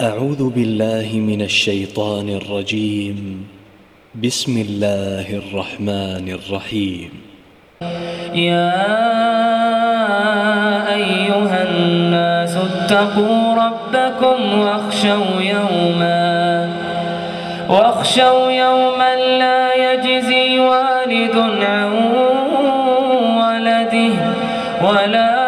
أعوذ بالله من الشيطان الرجيم. بسم الله الرحمن الرحيم. يا أيها الناس اتقوا ربكم واخشوا يوما واخشوا يوما لا يجزي والد عن ولده ولا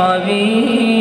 خبير